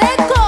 Record